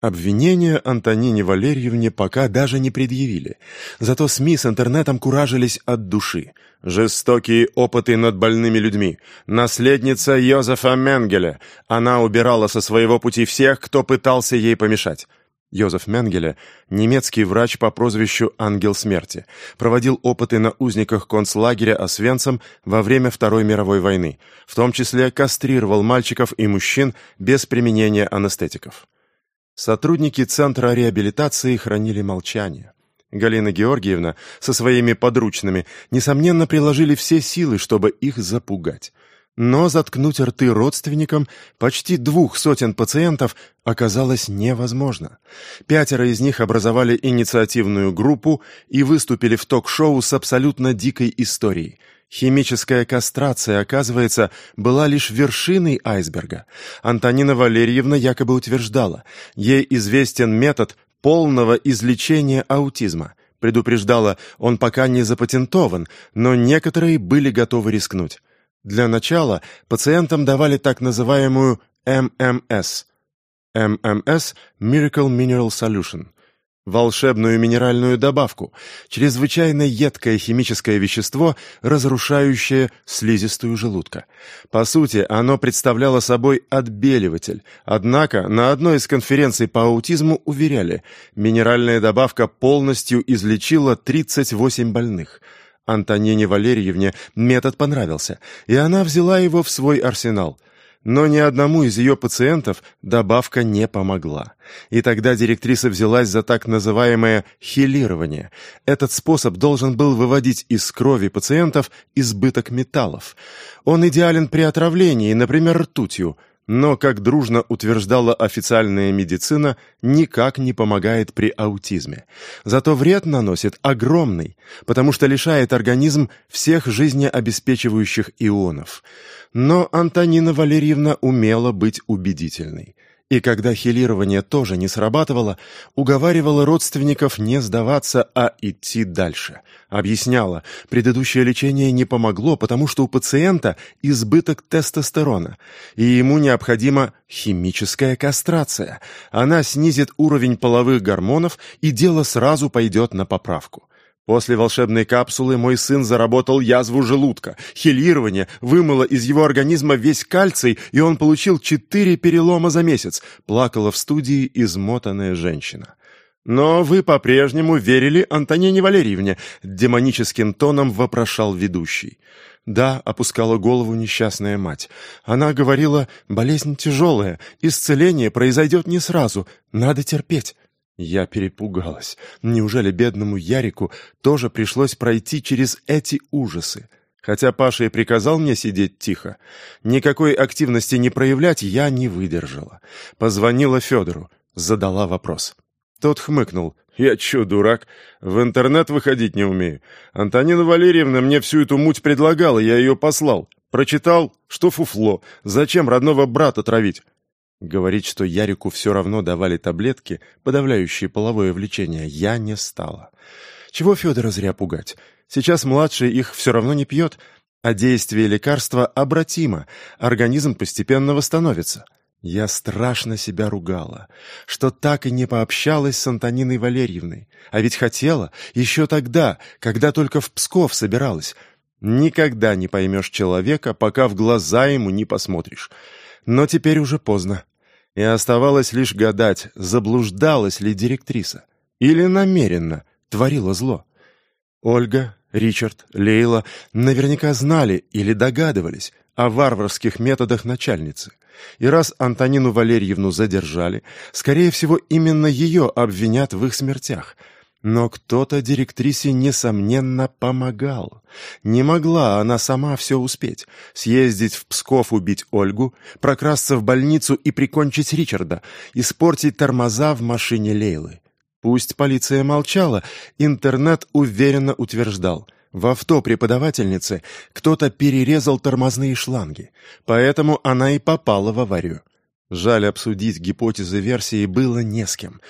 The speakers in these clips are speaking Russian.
Обвинения Антонине Валерьевне пока даже не предъявили. Зато СМИ с интернетом куражились от души. Жестокие опыты над больными людьми. Наследница Йозефа Менгеля. Она убирала со своего пути всех, кто пытался ей помешать. Йозеф Менгеле, немецкий врач по прозвищу «Ангел смерти», проводил опыты на узниках концлагеря Освенцим во время Второй мировой войны, в том числе кастрировал мальчиков и мужчин без применения анестетиков. Сотрудники Центра реабилитации хранили молчание. Галина Георгиевна со своими подручными, несомненно, приложили все силы, чтобы их запугать. Но заткнуть рты родственникам почти двух сотен пациентов оказалось невозможно. Пятеро из них образовали инициативную группу и выступили в ток-шоу с абсолютно дикой историей – Химическая кастрация, оказывается, была лишь вершиной айсберга. Антонина Валерьевна якобы утверждала, ей известен метод полного излечения аутизма. Предупреждала, он пока не запатентован, но некоторые были готовы рискнуть. Для начала пациентам давали так называемую ММС. ММС – Miracle Mineral Solution – волшебную минеральную добавку, чрезвычайно едкое химическое вещество, разрушающее слизистую желудка. По сути, оно представляло собой отбеливатель, однако на одной из конференций по аутизму уверяли, минеральная добавка полностью излечила 38 больных. Антонине Валерьевне метод понравился, и она взяла его в свой арсенал – но ни одному из ее пациентов добавка не помогла. И тогда директриса взялась за так называемое хилирование. Этот способ должен был выводить из крови пациентов избыток металлов. Он идеален при отравлении, например, ртутью, но, как дружно утверждала официальная медицина, никак не помогает при аутизме. Зато вред наносит огромный, потому что лишает организм всех жизнеобеспечивающих ионов. Но Антонина Валерьевна умела быть убедительной и когда хилирование тоже не срабатывало, уговаривала родственников не сдаваться, а идти дальше. Объясняла, предыдущее лечение не помогло, потому что у пациента избыток тестостерона, и ему необходима химическая кастрация. Она снизит уровень половых гормонов, и дело сразу пойдет на поправку. После волшебной капсулы мой сын заработал язву желудка. Хелирование вымыло из его организма весь кальций, и он получил четыре перелома за месяц, плакала в студии измотанная женщина. «Но вы по-прежнему верили Антонине Валерьевне», — демоническим тоном вопрошал ведущий. «Да», — опускала голову несчастная мать. Она говорила, «болезнь тяжелая, исцеление произойдет не сразу, надо терпеть». Я перепугалась. Неужели бедному Ярику тоже пришлось пройти через эти ужасы? Хотя Паша и приказал мне сидеть тихо, никакой активности не проявлять я не выдержала. Позвонила Федору, задала вопрос. Тот хмыкнул. «Я чё, дурак? В интернет выходить не умею. Антонина Валерьевна мне всю эту муть предлагала, я ее послал. Прочитал, что фуфло. Зачем родного брата травить? Говорить, что Ярику все равно давали таблетки, подавляющие половое влечение, я не стала. Чего Федора зря пугать? Сейчас младший их все равно не пьет, а действие лекарства обратимо, организм постепенно восстановится. Я страшно себя ругала, что так и не пообщалась с Антониной Валерьевной, а ведь хотела еще тогда, когда только в Псков собиралась. Никогда не поймешь человека, пока в глаза ему не посмотришь. Но теперь уже поздно. И оставалось лишь гадать, заблуждалась ли директриса. Или намеренно творила зло. Ольга, Ричард, Лейла наверняка знали или догадывались о варварских методах начальницы. И раз Антонину Валерьевну задержали, скорее всего, именно ее обвинят в их смертях – но кто-то директрисе, несомненно, помогал. Не могла она сама все успеть. Съездить в Псков убить Ольгу, прокрасться в больницу и прикончить Ричарда, испортить тормоза в машине Лейлы. Пусть полиция молчала, интернет уверенно утверждал. В авто преподавательницы кто-то перерезал тормозные шланги, поэтому она и попала в аварию. Жаль, обсудить гипотезы версии было не с кем.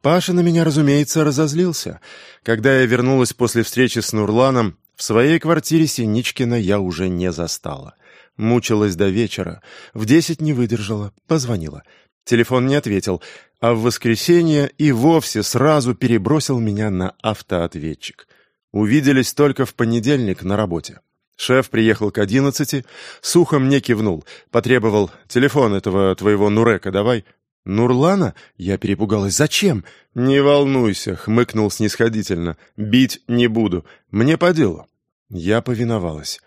Паша на меня, разумеется, разозлился. Когда я вернулась после встречи с Нурланом, в своей квартире Синичкина я уже не застала. Мучилась до вечера. В десять не выдержала, позвонила. Телефон не ответил, а в воскресенье и вовсе сразу перебросил меня на автоответчик. Увиделись только в понедельник на работе. Шеф приехал к одиннадцати, сухо мне кивнул, потребовал «телефон этого твоего Нурека давай». «Нурлана?» — я перепугалась. «Зачем?» «Не волнуйся», — хмыкнул снисходительно. «Бить не буду. Мне по делу». Я повиновалась.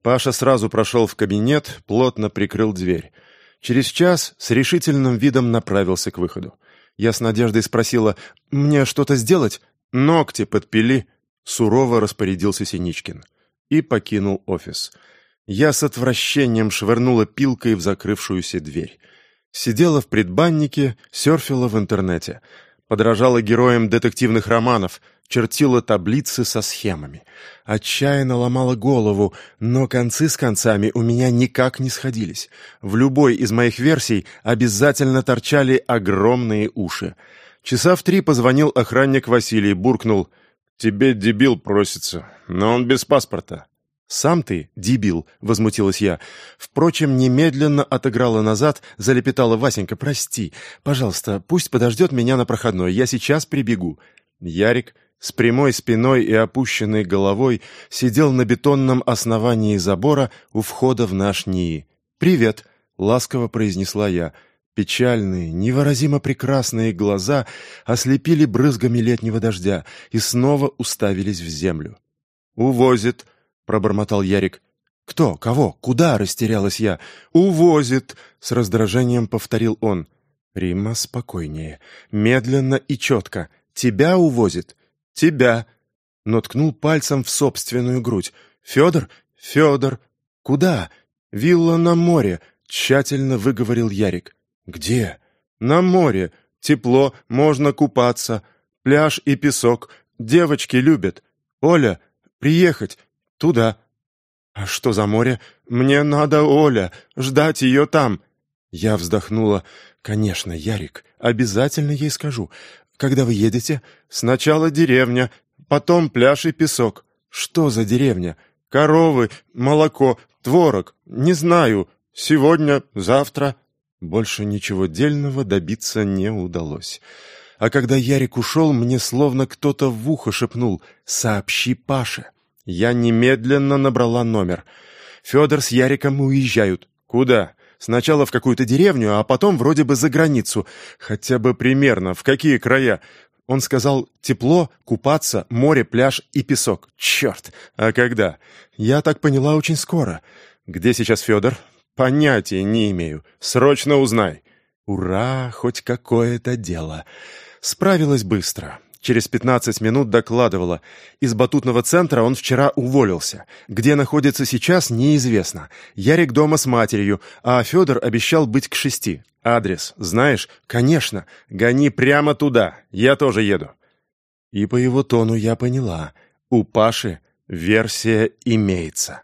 Паша сразу прошел в кабинет, плотно прикрыл дверь. Через час с решительным видом направился к выходу. Я с надеждой спросила, «Мне что-то сделать?» «Ногти подпили», — сурово распорядился Синичкин. И покинул офис. Я с отвращением швырнула пилкой в закрывшуюся дверь. Сидела в предбаннике, серфила в интернете. Подражала героям детективных романов, чертила таблицы со схемами. Отчаянно ломала голову, но концы с концами у меня никак не сходились. В любой из моих версий обязательно торчали огромные уши. Часа в три позвонил охранник Василий, буркнул «Тебе дебил просится, но он без паспорта». «Сам ты, дебил!» — возмутилась я. Впрочем, немедленно отыграла назад, залепетала Васенька. «Прости, пожалуйста, пусть подождет меня на проходной, я сейчас прибегу». Ярик с прямой спиной и опущенной головой сидел на бетонном основании забора у входа в наш НИИ. «Привет!» — ласково произнесла я. Печальные, невыразимо прекрасные глаза ослепили брызгами летнего дождя и снова уставились в землю. «Увозит!» — пробормотал Ярик. «Кто? Кого? Куда?» — растерялась я. «Увозит!» — с раздражением повторил он. «Римма, спокойнее. Медленно и четко. Тебя увозит. «Тебя!» Но ткнул пальцем в собственную грудь. «Федор? Федор! Куда?» «Вилла на море», — тщательно выговорил Ярик. «Где?» «На море. Тепло, можно купаться. Пляж и песок. Девочки любят. Оля, приехать. Туда». «А что за море? Мне надо Оля. Ждать ее там». Я вздохнула. «Конечно, Ярик, обязательно ей скажу. Когда вы едете? Сначала деревня, потом пляж и песок. Что за деревня? Коровы, молоко, творог. Не знаю. Сегодня, завтра. Больше ничего дельного добиться не удалось. А когда Ярик ушел, мне словно кто-то в ухо шепнул «Сообщи Паше». Я немедленно набрала номер. Федор с Яриком уезжают. Куда? Сначала в какую-то деревню, а потом вроде бы за границу. Хотя бы примерно, в какие края. Он сказал «тепло, купаться, море, пляж и песок». Черт! А когда? Я так поняла очень скоро. Где сейчас Федор? Понятия не имею. Срочно узнай. Ура, хоть какое-то дело. Справилась быстро. Через 15 минут докладывала. Из батутного центра он вчера уволился. Где находится сейчас, неизвестно. Ярик дома с матерью, а Федор обещал быть к шести. Адрес, знаешь? Конечно. Гони прямо туда. Я тоже еду. И по его тону я поняла. У Паши версия имеется.